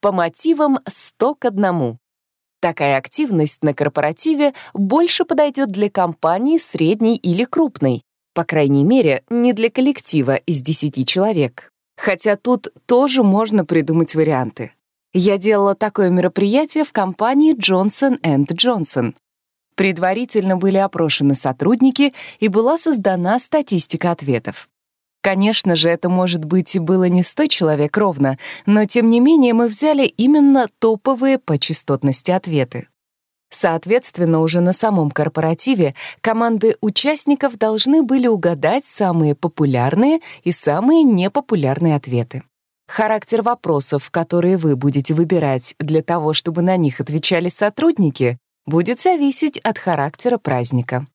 по мотивам 100 к 1. Такая активность на корпоративе больше подойдет для компании средней или крупной, по крайней мере, не для коллектива из 10 человек. Хотя тут тоже можно придумать варианты. Я делала такое мероприятие в компании Johnson Johnson. Предварительно были опрошены сотрудники и была создана статистика ответов. Конечно же, это, может быть, и было не 100 человек ровно, но тем не менее мы взяли именно топовые по частотности ответы. Соответственно, уже на самом корпоративе команды участников должны были угадать самые популярные и самые непопулярные ответы. Характер вопросов, которые вы будете выбирать для того, чтобы на них отвечали сотрудники, будет зависеть от характера праздника.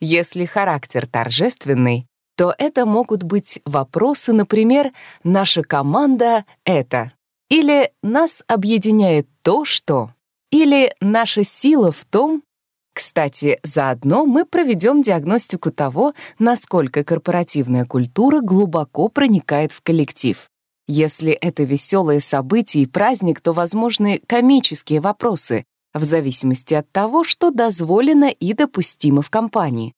Если характер торжественный, то это могут быть вопросы, например, «Наша команда — это» или «Нас объединяет то, что» или «Наша сила в том...» Кстати, заодно мы проведем диагностику того, насколько корпоративная культура глубоко проникает в коллектив. Если это веселое событие и праздник, то возможны комические вопросы, в зависимости от того, что дозволено и допустимо в компании.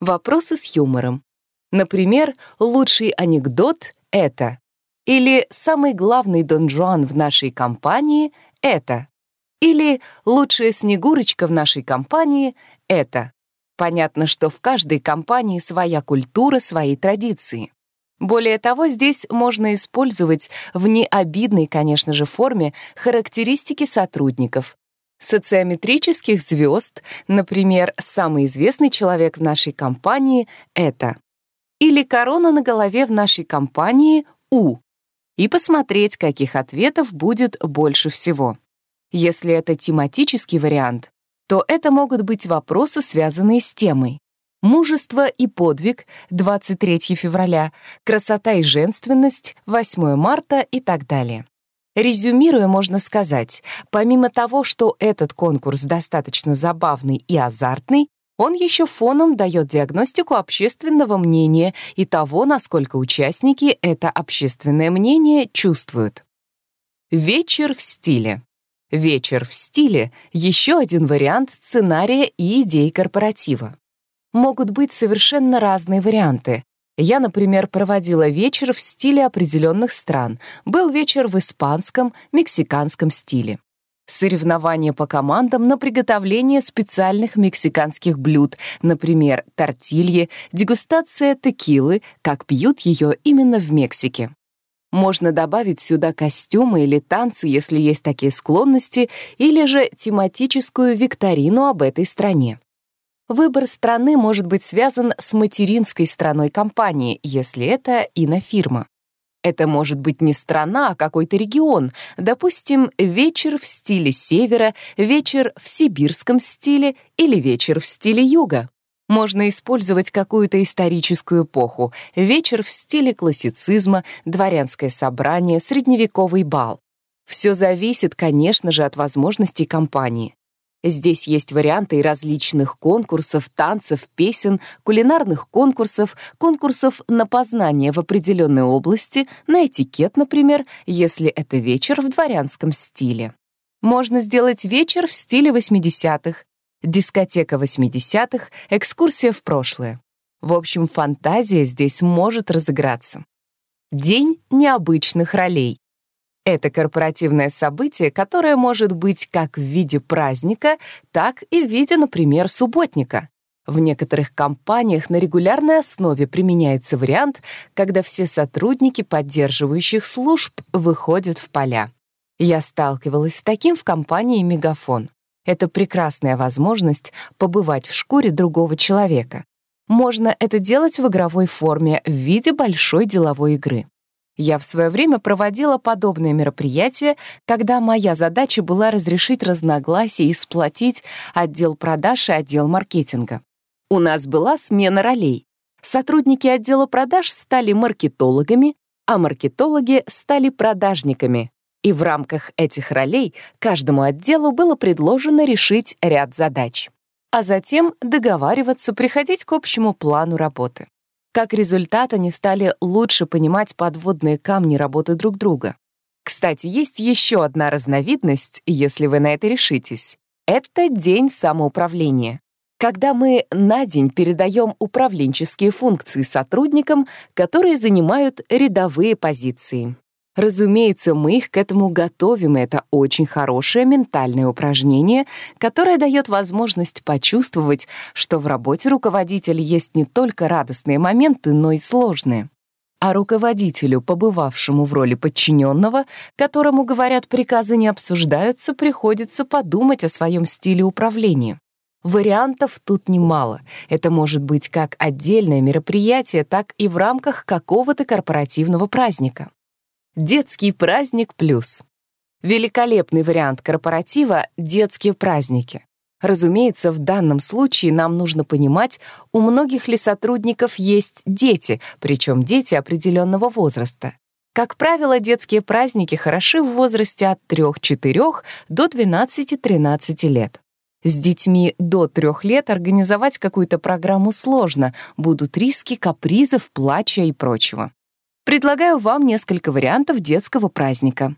Вопросы с юмором. Например, лучший анекдот — это. Или самый главный Дон Жуан в нашей компании — это. Или лучшая Снегурочка в нашей компании — это. Понятно, что в каждой компании своя культура, свои традиции. Более того, здесь можно использовать в необидной, конечно же, форме характеристики сотрудников. Социометрических звезд, например, самый известный человек в нашей компании — это или корона на голове в нашей компании «У», и посмотреть, каких ответов будет больше всего. Если это тематический вариант, то это могут быть вопросы, связанные с темой. Мужество и подвиг 23 февраля, красота и женственность 8 марта и так далее. Резюмируя, можно сказать, помимо того, что этот конкурс достаточно забавный и азартный, он еще фоном дает диагностику общественного мнения и того, насколько участники это общественное мнение чувствуют. Вечер в стиле. Вечер в стиле — еще один вариант сценария и идей корпоратива. Могут быть совершенно разные варианты. Я, например, проводила вечер в стиле определенных стран. Был вечер в испанском, мексиканском стиле соревнования по командам на приготовление специальных мексиканских блюд, например, тортильи, дегустация текилы, как пьют ее именно в Мексике. Можно добавить сюда костюмы или танцы, если есть такие склонности, или же тематическую викторину об этой стране. Выбор страны может быть связан с материнской страной компании, если это инофирма. Это может быть не страна, а какой-то регион. Допустим, вечер в стиле севера, вечер в сибирском стиле или вечер в стиле юга. Можно использовать какую-то историческую эпоху, вечер в стиле классицизма, дворянское собрание, средневековый бал. Все зависит, конечно же, от возможностей компании. Здесь есть варианты различных конкурсов, танцев, песен, кулинарных конкурсов, конкурсов на познание в определенной области, на этикет, например, если это вечер в дворянском стиле. Можно сделать вечер в стиле 80-х, дискотека 80-х, экскурсия в прошлое. В общем, фантазия здесь может разыграться. День необычных ролей. Это корпоративное событие, которое может быть как в виде праздника, так и в виде, например, субботника. В некоторых компаниях на регулярной основе применяется вариант, когда все сотрудники поддерживающих служб выходят в поля. Я сталкивалась с таким в компании «Мегафон». Это прекрасная возможность побывать в шкуре другого человека. Можно это делать в игровой форме в виде большой деловой игры. Я в свое время проводила подобные мероприятия, когда моя задача была разрешить разногласия и сплотить отдел продаж и отдел маркетинга. У нас была смена ролей. Сотрудники отдела продаж стали маркетологами, а маркетологи стали продажниками. И в рамках этих ролей каждому отделу было предложено решить ряд задач. А затем договариваться, приходить к общему плану работы. Как результат, они стали лучше понимать подводные камни работы друг друга. Кстати, есть еще одна разновидность, если вы на это решитесь. Это день самоуправления. Когда мы на день передаем управленческие функции сотрудникам, которые занимают рядовые позиции. Разумеется, мы их к этому готовим, и это очень хорошее ментальное упражнение, которое дает возможность почувствовать, что в работе руководителя есть не только радостные моменты, но и сложные. А руководителю, побывавшему в роли подчиненного, которому, говорят, приказы не обсуждаются, приходится подумать о своем стиле управления. Вариантов тут немало. Это может быть как отдельное мероприятие, так и в рамках какого-то корпоративного праздника. Детский праздник плюс. Великолепный вариант корпоратива — детские праздники. Разумеется, в данном случае нам нужно понимать, у многих ли сотрудников есть дети, причем дети определенного возраста. Как правило, детские праздники хороши в возрасте от 3-4 до 12-13 лет. С детьми до 3 лет организовать какую-то программу сложно, будут риски капризов, плача и прочего. Предлагаю вам несколько вариантов детского праздника.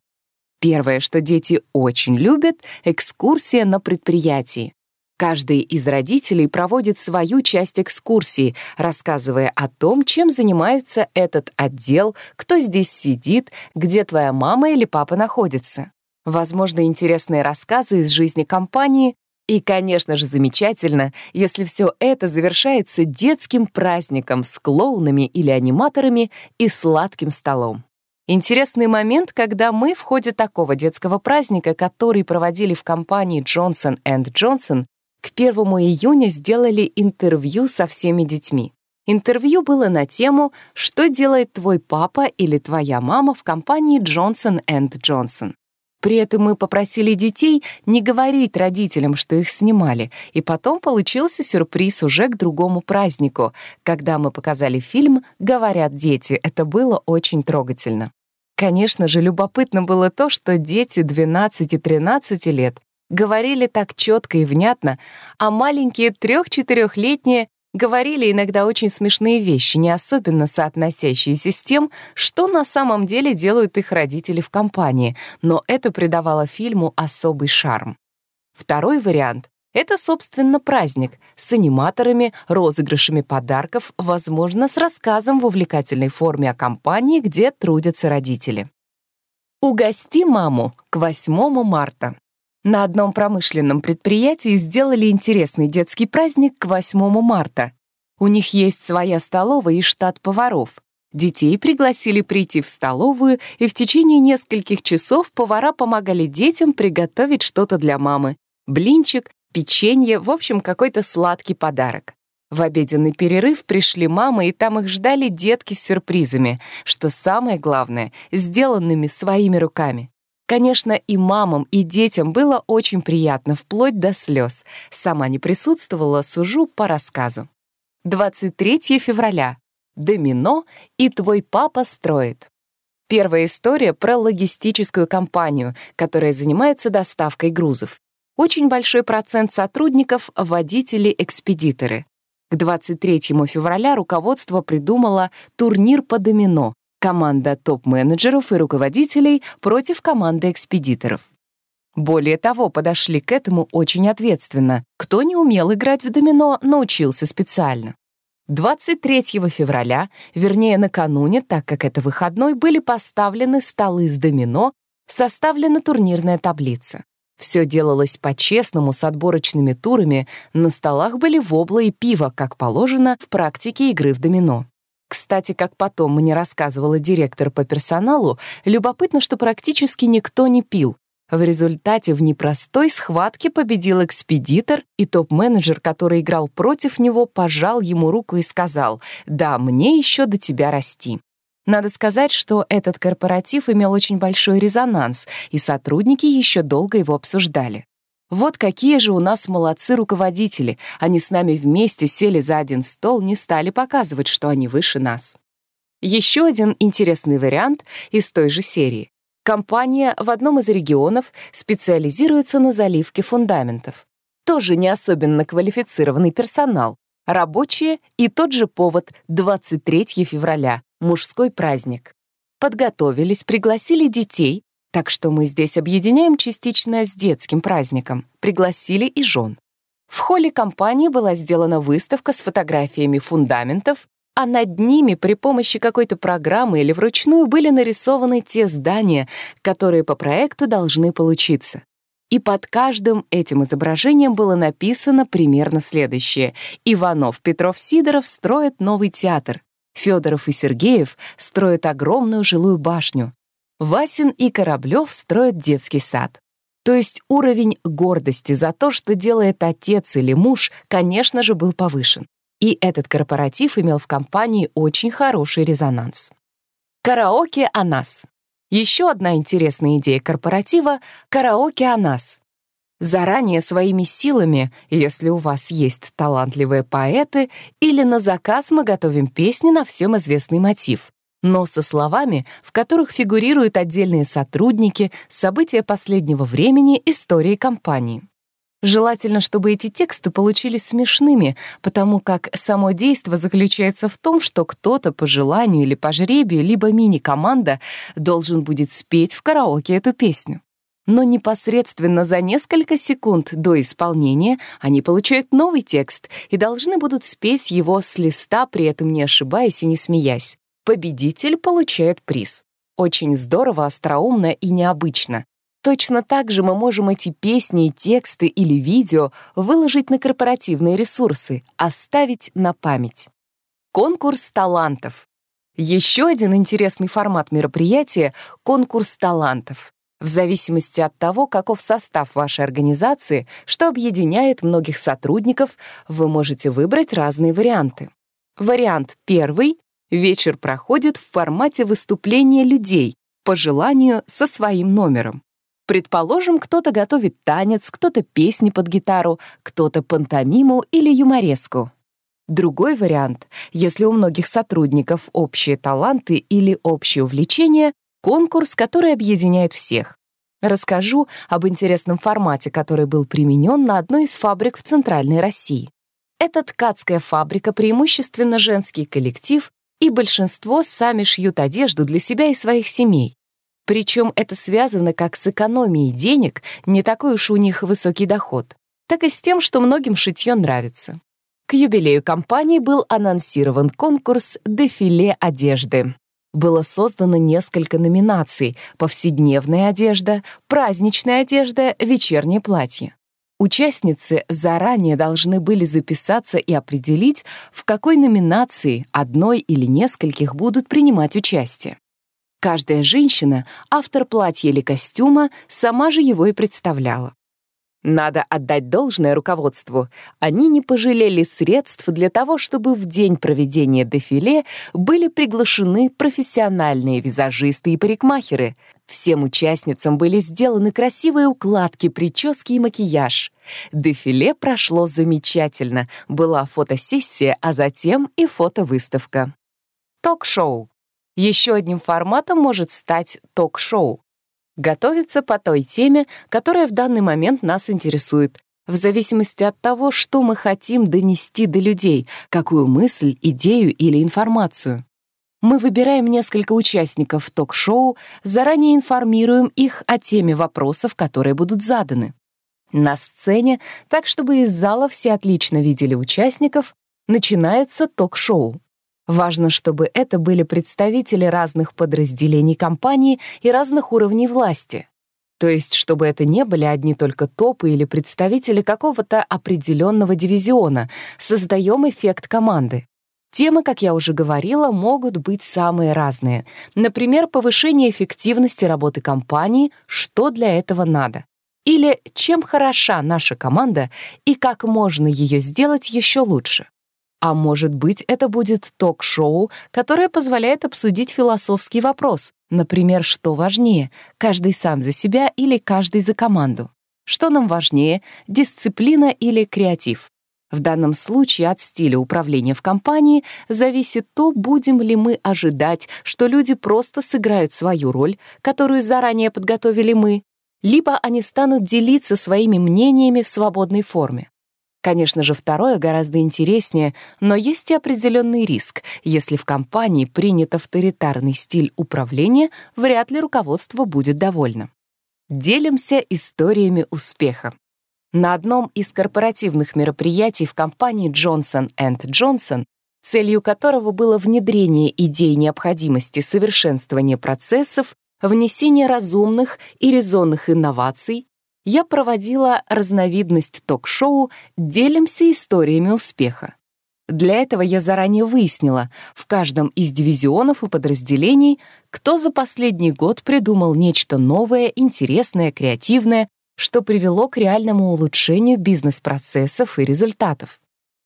Первое, что дети очень любят — экскурсия на предприятии. Каждый из родителей проводит свою часть экскурсии, рассказывая о том, чем занимается этот отдел, кто здесь сидит, где твоя мама или папа находится. Возможно, интересные рассказы из жизни компании, и, конечно же, замечательно, если все это завершается детским праздником с клоунами или аниматорами и сладким столом. Интересный момент, когда мы в ходе такого детского праздника, который проводили в компании Johnson Johnson, к 1 июня сделали интервью со всеми детьми. Интервью было на тему «Что делает твой папа или твоя мама в компании Johnson Johnson?». При этом мы попросили детей не говорить родителям, что их снимали, и потом получился сюрприз уже к другому празднику, когда мы показали фильм «Говорят дети». Это было очень трогательно. Конечно же, любопытно было то, что дети 12 и 13 лет говорили так четко и внятно, а маленькие 3-4-летние говорили иногда очень смешные вещи, не особенно соотносящиеся с тем, что на самом деле делают их родители в компании, но это придавало фильму особый шарм. Второй вариант — это, собственно, праздник с аниматорами, розыгрышами подарков, возможно, с рассказом в увлекательной форме о компании, где трудятся родители. Угости маму к 8 марта. На одном промышленном предприятии сделали интересный детский праздник к 8 марта. У них есть своя столовая и штат поваров. Детей пригласили прийти в столовую, и в течение нескольких часов повара помогали детям приготовить что-то для мамы. Блинчик, печенье, в общем, какой-то сладкий подарок. В обеденный перерыв пришли мамы, и там их ждали детки с сюрпризами, что самое главное, сделанными своими руками. Конечно, и мамам, и детям было очень приятно, вплоть до слез. Сама не присутствовала, сужу по рассказу. 23 февраля. Домино и твой папа строит. Первая история про логистическую компанию, которая занимается доставкой грузов. Очень большой процент сотрудников — водители-экспедиторы. К 23 февраля руководство придумало турнир по домино, команда топ-менеджеров и руководителей против команды экспедиторов. Более того, подошли к этому очень ответственно. Кто не умел играть в домино, научился специально. 23 февраля, вернее накануне, так как это выходной, были поставлены столы с домино, составлена турнирная таблица. Все делалось по-честному, с отборочными турами, на столах были вобла и пиво, как положено в практике игры в домино. Кстати, как потом мне рассказывала директор по персоналу, любопытно, что практически никто не пил. В результате в непростой схватке победил экспедитор, и топ-менеджер, который играл против него, пожал ему руку и сказал «Да, мне еще до тебя расти». Надо сказать, что этот корпоратив имел очень большой резонанс, и сотрудники еще долго его обсуждали. Вот какие же у нас молодцы руководители. Они с нами вместе сели за один стол, не стали показывать, что они выше нас. Еще один интересный вариант из той же серии. Компания в одном из регионов специализируется на заливке фундаментов. Тоже не особенно квалифицированный персонал. Рабочие и тот же повод 23 февраля, мужской праздник. Подготовились, пригласили детей, Так что мы здесь объединяем частично с детским праздником. Пригласили и жен. В холле компании была сделана выставка с фотографиями фундаментов, а над ними при помощи какой-то программы или вручную были нарисованы те здания, которые по проекту должны получиться. И под каждым этим изображением было написано примерно следующее. Иванов, Петров, Сидоров строят новый театр. Федоров и Сергеев строят огромную жилую башню. Васин и Кораблев строят детский сад. То есть уровень гордости за то, что делает отец или муж, конечно же, был повышен. И этот корпоратив имел в компании очень хороший резонанс. Караоке о нас. Еще одна интересная идея корпоратива — караоке о нас. Заранее своими силами, если у вас есть талантливые поэты, или на заказ мы готовим песни на всем известный мотив но со словами, в которых фигурируют отдельные сотрудники, события последнего времени, истории компании. Желательно, чтобы эти тексты получились смешными, потому как само действо заключается в том, что кто-то по желанию или по жребию, либо мини-команда должен будет спеть в караоке эту песню. Но непосредственно за несколько секунд до исполнения они получают новый текст и должны будут спеть его с листа, при этом не ошибаясь и не смеясь. Победитель получает приз. Очень здорово, остроумно и необычно. Точно так же мы можем эти песни, тексты или видео выложить на корпоративные ресурсы, оставить на память. Конкурс талантов. Еще один интересный формат мероприятия — конкурс талантов. В зависимости от того, каков состав вашей организации, что объединяет многих сотрудников, вы можете выбрать разные варианты. Вариант первый Вечер проходит в формате выступления людей, по желанию со своим номером. Предположим, кто-то готовит танец, кто-то песни под гитару, кто-то пантомиму или юмореску. Другой вариант, если у многих сотрудников общие таланты или общее увлечение, конкурс, который объединяет всех. Расскажу об интересном формате, который был применен на одной из фабрик в Центральной России. Это ткацкая фабрика, преимущественно женский коллектив, и большинство сами шьют одежду для себя и своих семей. Причем это связано как с экономией денег, не такой уж у них высокий доход, так и с тем, что многим шитье нравится. К юбилею компании был анонсирован конкурс «Дефиле одежды». Было создано несколько номинаций — повседневная одежда, праздничная одежда, вечернее платье. Участницы заранее должны были записаться и определить, в какой номинации одной или нескольких будут принимать участие. Каждая женщина, автор платья или костюма, сама же его и представляла. Надо отдать должное руководству. Они не пожалели средств для того, чтобы в день проведения дефиле были приглашены профессиональные визажисты и парикмахеры. Всем участницам были сделаны красивые укладки, прически и макияж. Дефиле прошло замечательно. Была фотосессия, а затем и фотовыставка. Ток-шоу. Еще одним форматом может стать ток-шоу готовится по той теме, которая в данный момент нас интересует, в зависимости от того, что мы хотим донести до людей, какую мысль, идею или информацию. Мы выбираем несколько участников ток-шоу, заранее информируем их о теме вопросов, которые будут заданы. На сцене, так чтобы из зала все отлично видели участников, начинается ток-шоу. Важно, чтобы это были представители разных подразделений компании и разных уровней власти. То есть, чтобы это не были одни только топы или представители какого-то определенного дивизиона. Создаем эффект команды. Темы, как я уже говорила, могут быть самые разные. Например, повышение эффективности работы компании, что для этого надо. Или чем хороша наша команда и как можно ее сделать еще лучше. А может быть, это будет ток-шоу, которое позволяет обсудить философский вопрос. Например, что важнее, каждый сам за себя или каждый за команду? Что нам важнее, дисциплина или креатив? В данном случае от стиля управления в компании зависит то, будем ли мы ожидать, что люди просто сыграют свою роль, которую заранее подготовили мы, либо они станут делиться своими мнениями в свободной форме. Конечно же, второе гораздо интереснее, но есть и определенный риск. Если в компании принят авторитарный стиль управления, вряд ли руководство будет довольно. Делимся историями успеха. На одном из корпоративных мероприятий в компании Johnson Johnson, целью которого было внедрение идей необходимости совершенствования процессов, внесение разумных и резонных инноваций, я проводила разновидность ток-шоу «Делимся историями успеха». Для этого я заранее выяснила в каждом из дивизионов и подразделений, кто за последний год придумал нечто новое, интересное, креативное, что привело к реальному улучшению бизнес-процессов и результатов.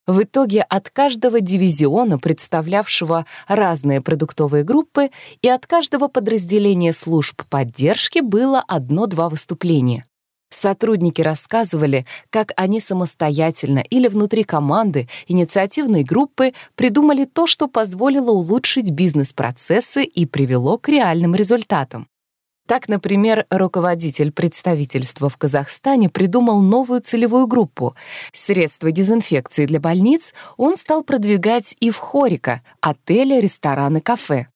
В итоге от каждого дивизиона, представлявшего разные продуктовые группы, и от каждого подразделения служб поддержки было одно-два выступления. Сотрудники рассказывали, как они самостоятельно или внутри команды, инициативной группы придумали то, что позволило улучшить бизнес-процессы и привело к реальным результатам. Так, например, руководитель представительства в Казахстане придумал новую целевую группу. Средства дезинфекции для больниц он стал продвигать и в Хорика, отели, рестораны, кафе.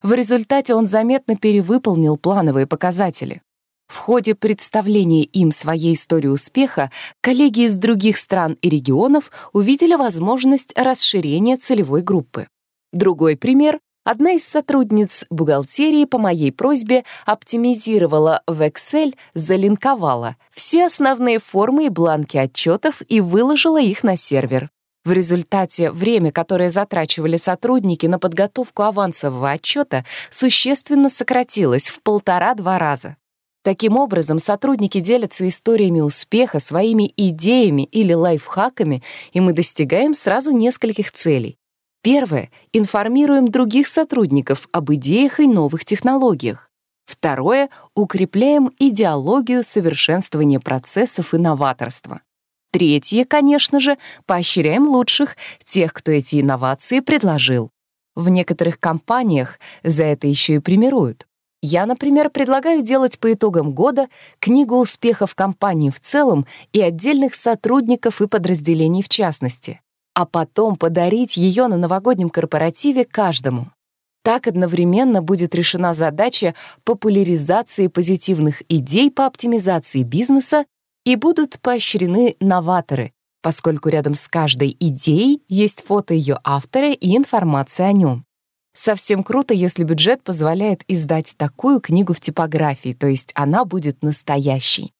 В результате он заметно перевыполнил плановые показатели. В ходе представления им своей истории успеха коллеги из других стран и регионов увидели возможность расширения целевой группы. Другой пример Одна из сотрудниц бухгалтерии по моей просьбе оптимизировала в Excel, залинковала все основные формы и бланки отчетов и выложила их на сервер. В результате время, которое затрачивали сотрудники на подготовку авансового отчета, существенно сократилось в полтора-два раза. Таким образом, сотрудники делятся историями успеха, своими идеями или лайфхаками, и мы достигаем сразу нескольких целей. Первое — информируем других сотрудников об идеях и новых технологиях. Второе — укрепляем идеологию совершенствования процессов и новаторства. Третье, конечно же, поощряем лучших, тех, кто эти инновации предложил. В некоторых компаниях за это еще и премируют. Я, например, предлагаю делать по итогам года книгу успехов компании в целом и отдельных сотрудников и подразделений в частности а потом подарить ее на новогоднем корпоративе каждому. Так одновременно будет решена задача популяризации позитивных идей по оптимизации бизнеса и будут поощрены новаторы, поскольку рядом с каждой идеей есть фото ее автора и информация о нем. Совсем круто, если бюджет позволяет издать такую книгу в типографии, то есть она будет настоящей.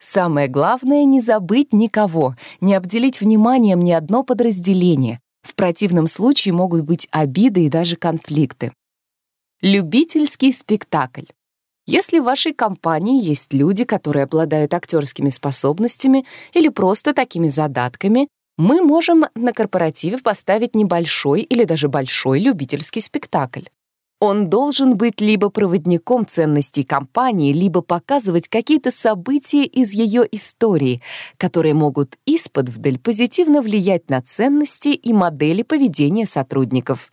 Самое главное — не забыть никого, не обделить вниманием ни одно подразделение. В противном случае могут быть обиды и даже конфликты. Любительский спектакль. Если в вашей компании есть люди, которые обладают актерскими способностями или просто такими задатками, мы можем на корпоративе поставить небольшой или даже большой любительский спектакль. Он должен быть либо проводником ценностей компании, либо показывать какие-то события из ее истории, которые могут из-под вдаль позитивно влиять на ценности и модели поведения сотрудников.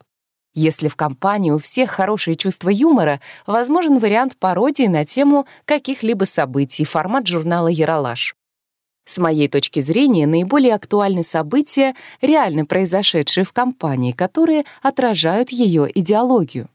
Если в компании у всех хорошее чувство юмора, возможен вариант пародии на тему каких-либо событий, формат журнала «Яралаш». С моей точки зрения, наиболее актуальны события, реально произошедшие в компании, которые отражают ее идеологию.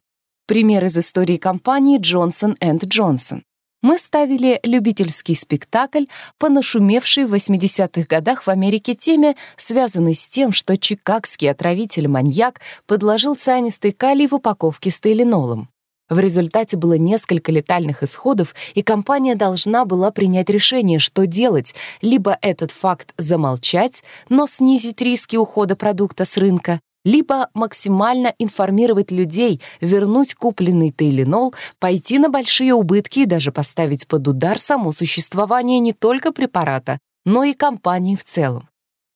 Пример из истории компании Johnson Johnson. Мы ставили любительский спектакль по нашумевшей в 80-х годах в Америке теме, связанной с тем, что чикагский отравитель-маньяк подложил цианистый калий в упаковке с тейленолом. В результате было несколько летальных исходов, и компания должна была принять решение, что делать, либо этот факт замолчать, но снизить риски ухода продукта с рынка, либо максимально информировать людей, вернуть купленный тейленол, пойти на большие убытки и даже поставить под удар само существование не только препарата, но и компании в целом.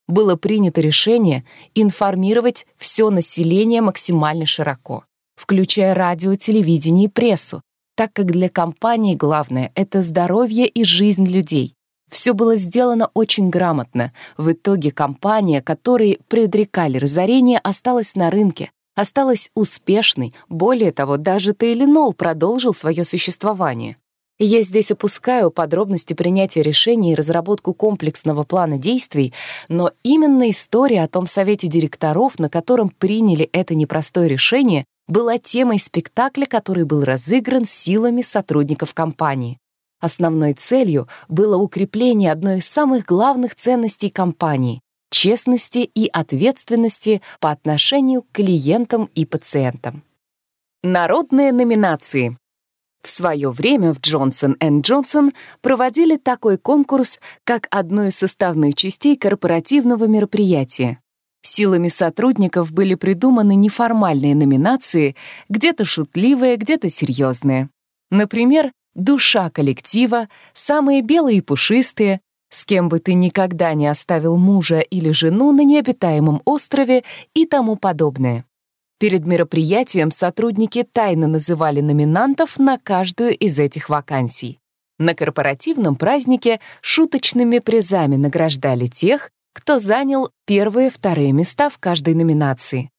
Было принято решение информировать все население максимально широко, включая радио, телевидение и прессу, так как для компании главное — это здоровье и жизнь людей. Все было сделано очень грамотно. В итоге компания, которой предрекали разорение, осталась на рынке, осталась успешной. Более того, даже Тейленол продолжил свое существование. Я здесь опускаю подробности принятия решений и разработку комплексного плана действий, но именно история о том совете директоров, на котором приняли это непростое решение, была темой спектакля, который был разыгран силами сотрудников компании. Основной целью было укрепление одной из самых главных ценностей компании — честности и ответственности по отношению к клиентам и пациентам. Народные номинации. В свое время в Johnson Johnson проводили такой конкурс, как одну из составных частей корпоративного мероприятия. Силами сотрудников были придуманы неформальные номинации, где-то шутливые, где-то серьезные. Например, «Душа коллектива», «Самые белые и пушистые», «С кем бы ты никогда не оставил мужа или жену на необитаемом острове» и тому подобное. Перед мероприятием сотрудники тайно называли номинантов на каждую из этих вакансий. На корпоративном празднике шуточными призами награждали тех, кто занял первые и вторые места в каждой номинации.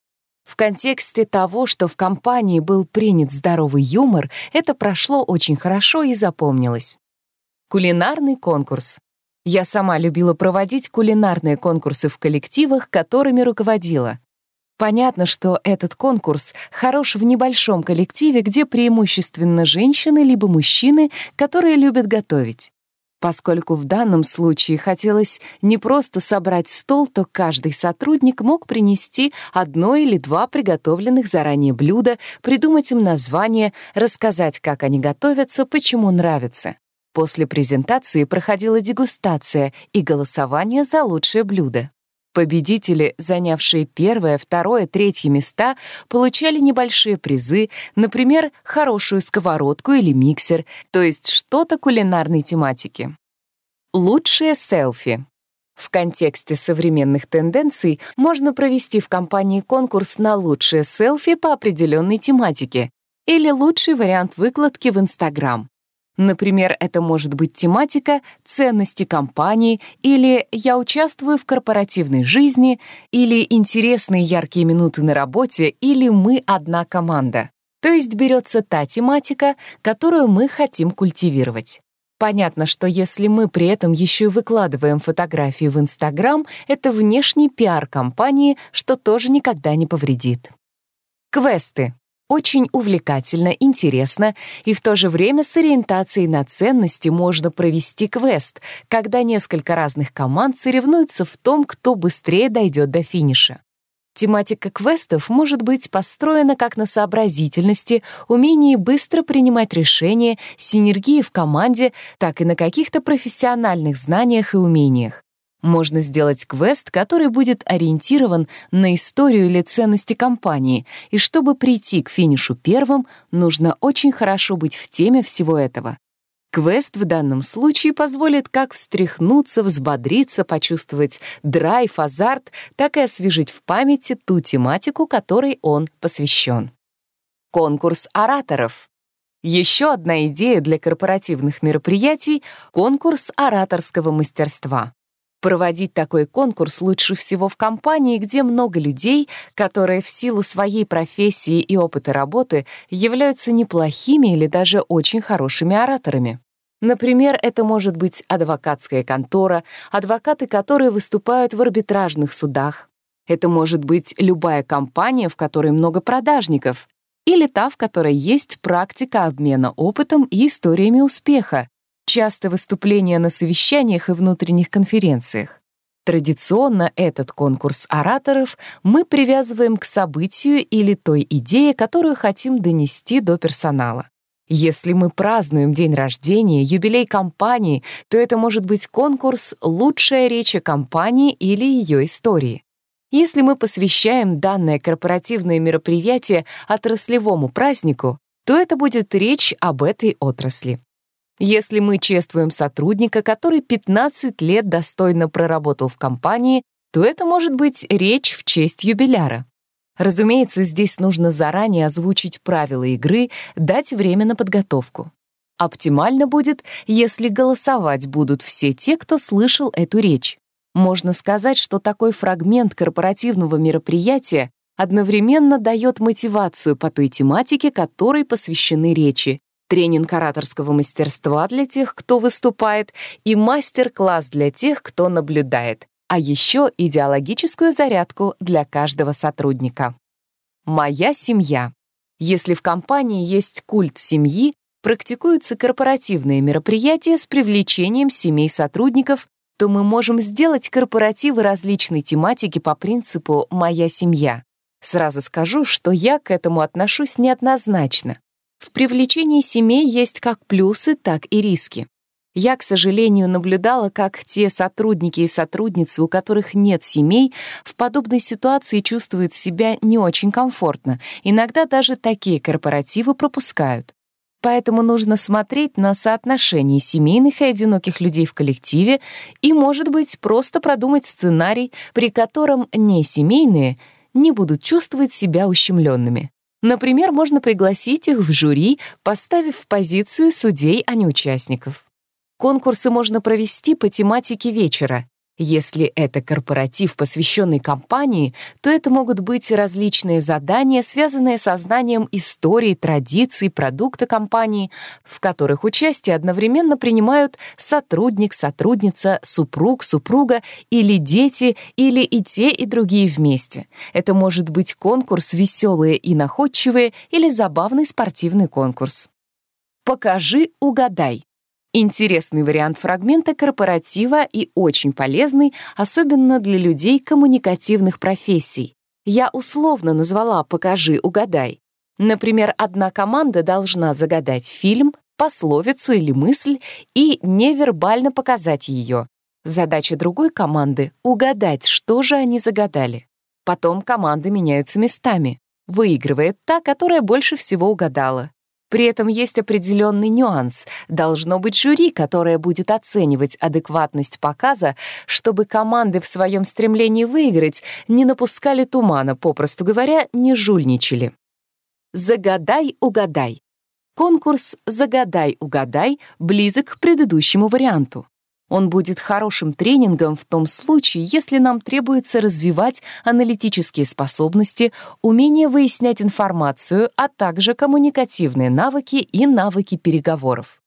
В контексте того, что в компании был принят здоровый юмор, это прошло очень хорошо и запомнилось. Кулинарный конкурс. Я сама любила проводить кулинарные конкурсы в коллективах, которыми руководила. Понятно, что этот конкурс хорош в небольшом коллективе, где преимущественно женщины либо мужчины, которые любят готовить. Поскольку в данном случае хотелось не просто собрать стол, то каждый сотрудник мог принести одно или два приготовленных заранее блюда, придумать им название, рассказать, как они готовятся, почему нравятся. После презентации проходила дегустация и голосование за лучшее блюдо. Победители, занявшие первое, второе, третье места, получали небольшие призы, например, хорошую сковородку или миксер, то есть что-то кулинарной тематики. Лучшие селфи. В контексте современных тенденций можно провести в компании конкурс на лучшие селфи по определенной тематике или лучший вариант выкладки в Инстаграм. Например, это может быть тематика ценности компании или «я участвую в корпоративной жизни» или «интересные яркие минуты на работе» или «мы одна команда». То есть берется та тематика, которую мы хотим культивировать. Понятно, что если мы при этом еще выкладываем фотографии в Инстаграм, это внешний пиар компании, что тоже никогда не повредит. Квесты. Очень увлекательно, интересно, и в то же время с ориентацией на ценности можно провести квест, когда несколько разных команд соревнуются в том, кто быстрее дойдет до финиша. Тематика квестов может быть построена как на сообразительности, умении быстро принимать решения, синергии в команде, так и на каких-то профессиональных знаниях и умениях. Можно сделать квест, который будет ориентирован на историю или ценности компании, и чтобы прийти к финишу первым, нужно очень хорошо быть в теме всего этого. Квест в данном случае позволит как встряхнуться, взбодриться, почувствовать драйв, азарт, так и освежить в памяти ту тематику, которой он посвящен. Конкурс ораторов. Еще одна идея для корпоративных мероприятий — конкурс ораторского мастерства. Проводить такой конкурс лучше всего в компании, где много людей, которые в силу своей профессии и опыта работы являются неплохими или даже очень хорошими ораторами. Например, это может быть адвокатская контора, адвокаты, которые выступают в арбитражных судах. Это может быть любая компания, в которой много продажников, или та, в которой есть практика обмена опытом и историями успеха, часто выступления на совещаниях и внутренних конференциях. Традиционно этот конкурс ораторов мы привязываем к событию или той идее, которую хотим донести до персонала. Если мы празднуем день рождения, юбилей компании, то это может быть конкурс «Лучшая речь о компании» или ее истории. Если мы посвящаем данное корпоративное мероприятие отраслевому празднику, то это будет речь об этой отрасли. Если мы чествуем сотрудника, который 15 лет достойно проработал в компании, то это может быть речь в честь юбиляра. Разумеется, здесь нужно заранее озвучить правила игры, дать время на подготовку. Оптимально будет, если голосовать будут все те, кто слышал эту речь. Можно сказать, что такой фрагмент корпоративного мероприятия одновременно дает мотивацию по той тематике, которой посвящены речи, тренинг ораторского мастерства для тех, кто выступает, и мастер-класс для тех, кто наблюдает, а еще идеологическую зарядку для каждого сотрудника. Моя семья. Если в компании есть культ семьи, практикуются корпоративные мероприятия с привлечением семей сотрудников, то мы можем сделать корпоративы различной тематики по принципу «моя семья». Сразу скажу, что я к этому отношусь неоднозначно. В привлечении семей есть как плюсы, так и риски. Я, к сожалению, наблюдала, как те сотрудники и сотрудницы, у которых нет семей, в подобной ситуации чувствуют себя не очень комфортно. Иногда даже такие корпоративы пропускают. Поэтому нужно смотреть на соотношение семейных и одиноких людей в коллективе и, может быть, просто продумать сценарий, при котором несемейные не будут чувствовать себя ущемленными. Например, можно пригласить их в жюри, поставив в позицию судей, а не участников. Конкурсы можно провести по тематике вечера. Если это корпоратив, посвященный компании, то это могут быть различные задания, связанные со знанием истории, традиций, продукта компании, в которых участие одновременно принимают сотрудник, сотрудница, супруг, супруга или дети, или и те, и другие вместе. Это может быть конкурс «Веселые и находчивые» или забавный спортивный конкурс. «Покажи, угадай». Интересный вариант фрагмента корпоратива и очень полезный, особенно для людей коммуникативных профессий. Я условно назвала «покажи, угадай». Например, одна команда должна загадать фильм, пословицу или мысль и невербально показать ее. Задача другой команды — угадать, что же они загадали. Потом команды меняются местами. Выигрывает та, которая больше всего угадала. При этом есть определенный нюанс. Должно быть жюри, которое будет оценивать адекватность показа, чтобы команды в своем стремлении выиграть не напускали тумана, попросту говоря, не жульничали. Загадай, угадай. Конкурс «Загадай-угадай» близок к предыдущему варианту. Он будет хорошим тренингом в том случае, если нам требуется развивать аналитические способности, умение выяснять информацию, а также коммуникативные навыки и навыки переговоров.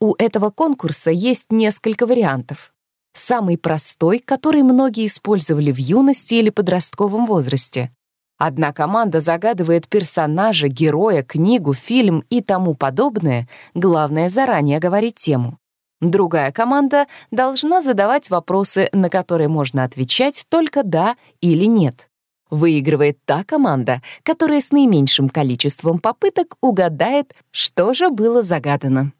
У этого конкурса есть несколько вариантов. Самый простой, который многие использовали в юности или подростковом возрасте. Одна команда загадывает персонажа, героя, книгу, фильм и тому подобное, главное заранее говорить тему. Другая команда должна задавать вопросы, на которые можно отвечать только «да» или «нет». Выигрывает та команда, которая с наименьшим количеством попыток угадает, что же было загадано.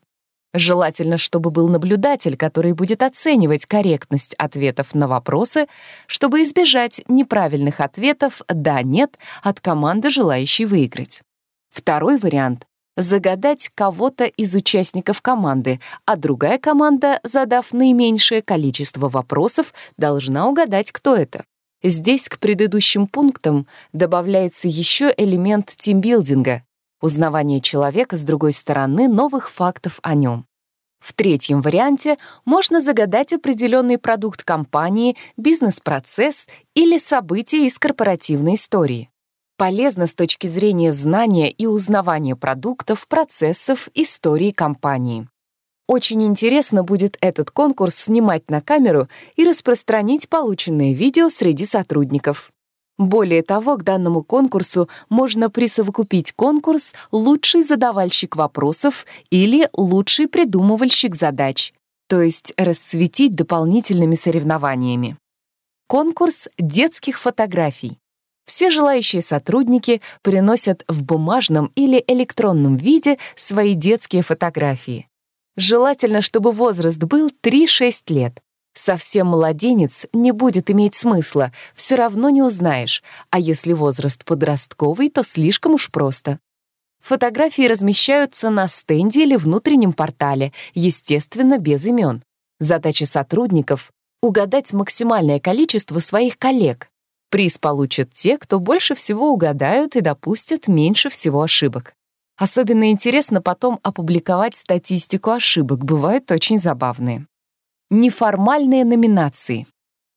Желательно, чтобы был наблюдатель, который будет оценивать корректность ответов на вопросы, чтобы избежать неправильных ответов «да-нет» от команды, желающей выиграть. Второй вариант загадать кого-то из участников команды, а другая команда, задав наименьшее количество вопросов, должна угадать, кто это. Здесь к предыдущим пунктам добавляется еще элемент тимбилдинга — узнавание человека с другой стороны новых фактов о нем. В третьем варианте можно загадать определенный продукт компании, бизнес-процесс или событие из корпоративной истории полезно с точки зрения знания и узнавания продуктов, процессов, истории компании. Очень интересно будет этот конкурс снимать на камеру и распространить полученное видео среди сотрудников. Более того, к данному конкурсу можно присовокупить конкурс «Лучший задавальщик вопросов» или «Лучший придумывальщик задач», то есть расцветить дополнительными соревнованиями. Конкурс детских фотографий. Все желающие сотрудники приносят в бумажном или электронном виде свои детские фотографии. Желательно, чтобы возраст был 3-6 лет. Совсем младенец не будет иметь смысла, все равно не узнаешь, а если возраст подростковый, то слишком уж просто. Фотографии размещаются на стенде или внутреннем портале, естественно, без имен. Задача сотрудников — угадать максимальное количество своих коллег. Приз получат те, кто больше всего угадают и допустят меньше всего ошибок. Особенно интересно потом опубликовать статистику ошибок, бывают очень забавные. Неформальные номинации.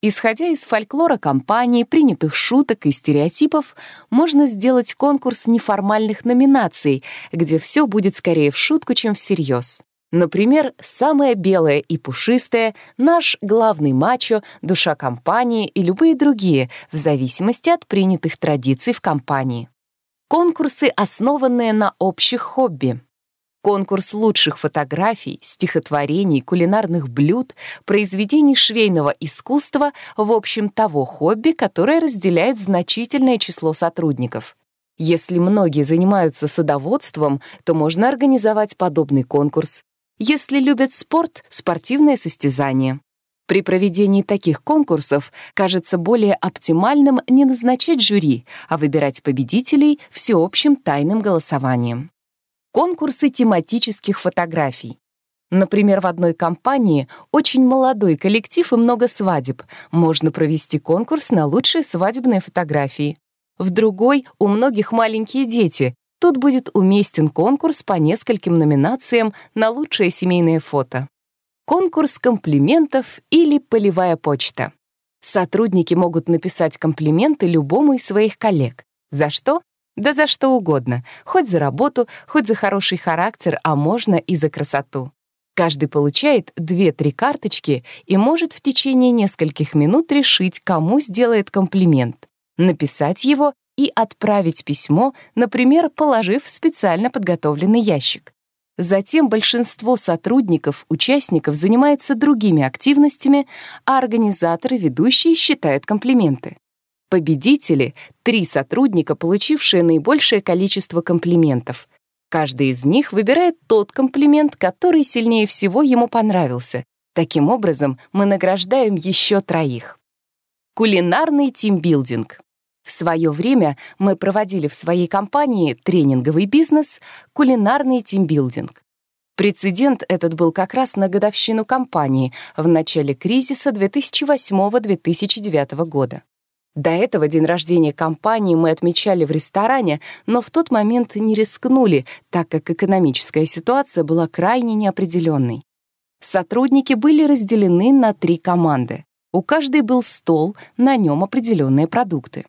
Исходя из фольклора компании, принятых шуток и стереотипов, можно сделать конкурс неформальных номинаций, где все будет скорее в шутку, чем всерьез. Например, «Самое белое и пушистое», «Наш главный мачо», «Душа компании» и любые другие, в зависимости от принятых традиций в компании. Конкурсы, основанные на общих хобби. Конкурс лучших фотографий, стихотворений, кулинарных блюд, произведений швейного искусства, в общем, того хобби, которое разделяет значительное число сотрудников. Если многие занимаются садоводством, то можно организовать подобный конкурс. Если любят спорт — спортивное состязание. При проведении таких конкурсов кажется более оптимальным не назначать жюри, а выбирать победителей всеобщим тайным голосованием конкурсы тематических фотографий. Например, в одной компании очень молодой коллектив и много свадеб. Можно провести конкурс на лучшие свадебные фотографии. В другой у многих маленькие дети. Тут будет уместен конкурс по нескольким номинациям на лучшее семейное фото. Конкурс комплиментов или полевая почта. Сотрудники могут написать комплименты любому из своих коллег. За что? Да за что угодно, хоть за работу, хоть за хороший характер, а можно и за красоту. Каждый получает 2-3 карточки и может в течение нескольких минут решить, кому сделает комплимент, написать его и отправить письмо, например, положив в специально подготовленный ящик. Затем большинство сотрудников, участников занимается другими активностями, а организаторы, ведущие считают комплименты. Победители — три сотрудника, получившие наибольшее количество комплиментов. Каждый из них выбирает тот комплимент, который сильнее всего ему понравился. Таким образом, мы награждаем еще троих. Кулинарный тимбилдинг. В свое время мы проводили в своей компании тренинговый бизнес «Кулинарный тимбилдинг». Прецедент этот был как раз на годовщину компании в начале кризиса 2008-2009 года. До этого день рождения компании мы отмечали в ресторане, но в тот момент не рискнули, так как экономическая ситуация была крайне неопределенной. Сотрудники были разделены на три команды. У каждой был стол, на нем определенные продукты.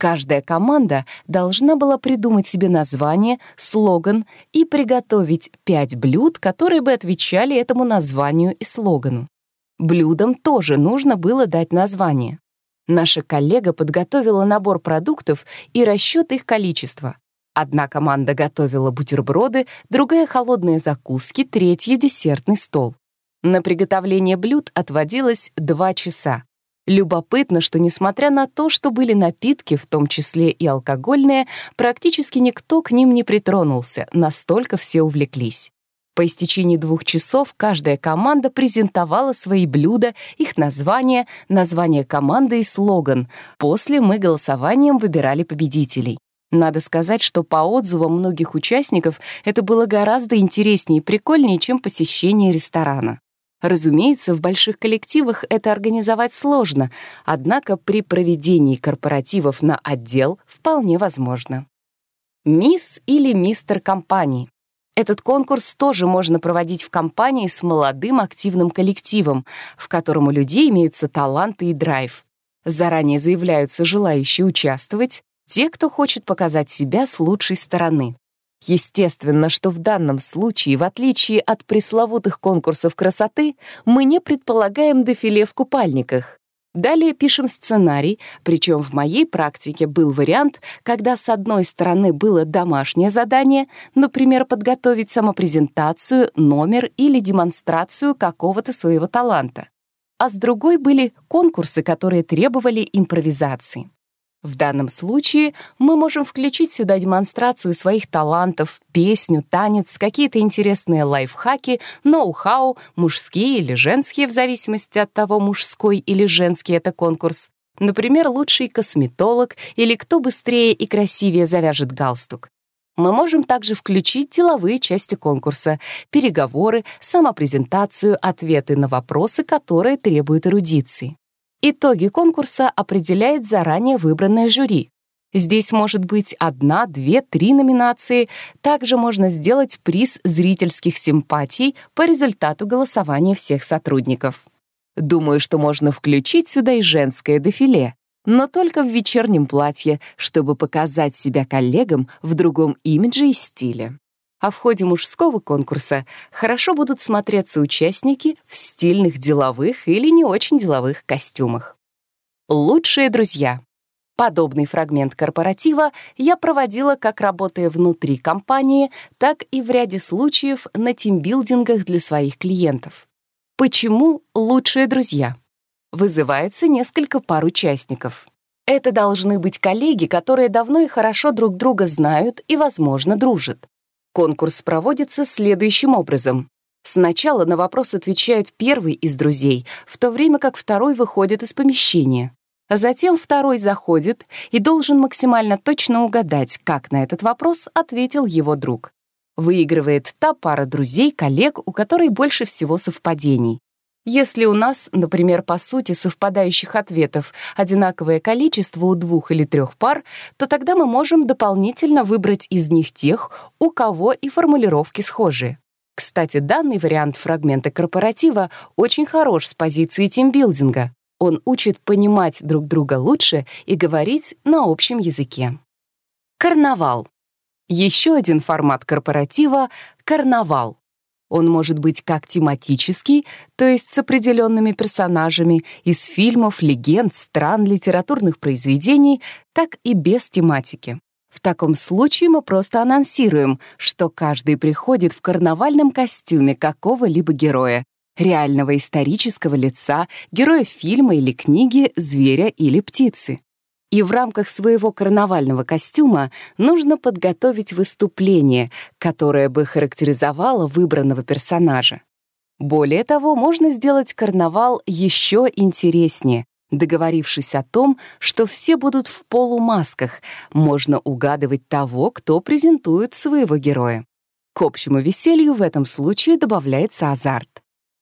Каждая команда должна была придумать себе название, слоган и приготовить пять блюд, которые бы отвечали этому названию и слогану. Блюдам тоже нужно было дать название. Наша коллега подготовила набор продуктов и расчет их количества. Одна команда готовила бутерброды, другая — холодные закуски, третья — десертный стол. На приготовление блюд отводилось два часа. Любопытно, что несмотря на то, что были напитки, в том числе и алкогольные, практически никто к ним не притронулся, настолько все увлеклись. По истечении двух часов каждая команда презентовала свои блюда, их название, название команды и слоган. После мы голосованием выбирали победителей. Надо сказать, что по отзывам многих участников это было гораздо интереснее и прикольнее, чем посещение ресторана. Разумеется, в больших коллективах это организовать сложно, однако при проведении корпоративов на отдел вполне возможно. Мисс или мистер компании. Этот конкурс тоже можно проводить в компании с молодым активным коллективом, в котором у людей имеются таланты и драйв. Заранее заявляются желающие участвовать, те, кто хочет показать себя с лучшей стороны. Естественно, что в данном случае, в отличие от пресловутых конкурсов красоты, мы не предполагаем дефиле в купальниках. Далее пишем сценарий, причем в моей практике был вариант, когда с одной стороны было домашнее задание, например, подготовить самопрезентацию, номер или демонстрацию какого-то своего таланта, а с другой были конкурсы, которые требовали импровизации. В данном случае мы можем включить сюда демонстрацию своих талантов, песню, танец, какие-то интересные лайфхаки, ноу-хау, мужские или женские, в зависимости от того, мужской или женский это конкурс. Например, лучший косметолог или кто быстрее и красивее завяжет галстук. Мы можем также включить деловые части конкурса, переговоры, самопрезентацию, ответы на вопросы, которые требуют эрудиции. Итоги конкурса определяет заранее выбранное жюри. Здесь может быть одна, две, три номинации. Также можно сделать приз зрительских симпатий по результату голосования всех сотрудников. Думаю, что можно включить сюда и женское дефиле, но только в вечернем платье, чтобы показать себя коллегам в другом имидже и стиле. А в ходе мужского конкурса хорошо будут смотреться участники в стильных деловых или не очень деловых костюмах. Лучшие друзья. Подобный фрагмент корпоратива я проводила как работая внутри компании, так и в ряде случаев на тимбилдингах для своих клиентов. Почему лучшие друзья? Вызывается несколько пар участников. Это должны быть коллеги, которые давно и хорошо друг друга знают и, возможно, дружат. Конкурс проводится следующим образом. Сначала на вопрос отвечает первый из друзей, в то время как второй выходит из помещения. Затем второй заходит и должен максимально точно угадать, как на этот вопрос ответил его друг. Выигрывает та пара друзей, коллег, у которой больше всего совпадений. Если у нас, например, по сути совпадающих ответов одинаковое количество у двух или трех пар, то тогда мы можем дополнительно выбрать из них тех, у кого и формулировки схожи. Кстати, данный вариант фрагмента корпоратива очень хорош с позиции тимбилдинга. Он учит понимать друг друга лучше и говорить на общем языке. Карнавал. Еще один формат корпоратива — карнавал. Он может быть как тематический, то есть с определенными персонажами из фильмов, легенд, стран, литературных произведений, так и без тематики. В таком случае мы просто анонсируем, что каждый приходит в карнавальном костюме какого-либо героя, реального исторического лица, героя фильма или книги, зверя или птицы. И в рамках своего карнавального костюма нужно подготовить выступление, которое бы характеризовало выбранного персонажа. Более того, можно сделать карнавал еще интереснее, договорившись о том, что все будут в полумасках, можно угадывать того, кто презентует своего героя. К общему веселью в этом случае добавляется азарт.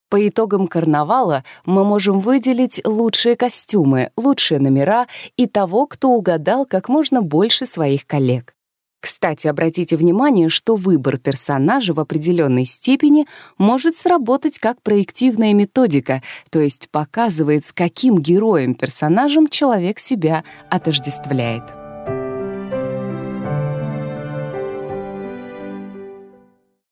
По итогам карнавала мы можем выделить лучшие костюмы, лучшие номера и того, кто угадал как можно больше своих коллег. Кстати, обратите внимание, что выбор персонажа в определенной степени может сработать как проективная методика, то есть показывает, с каким героем-персонажем человек себя отождествляет.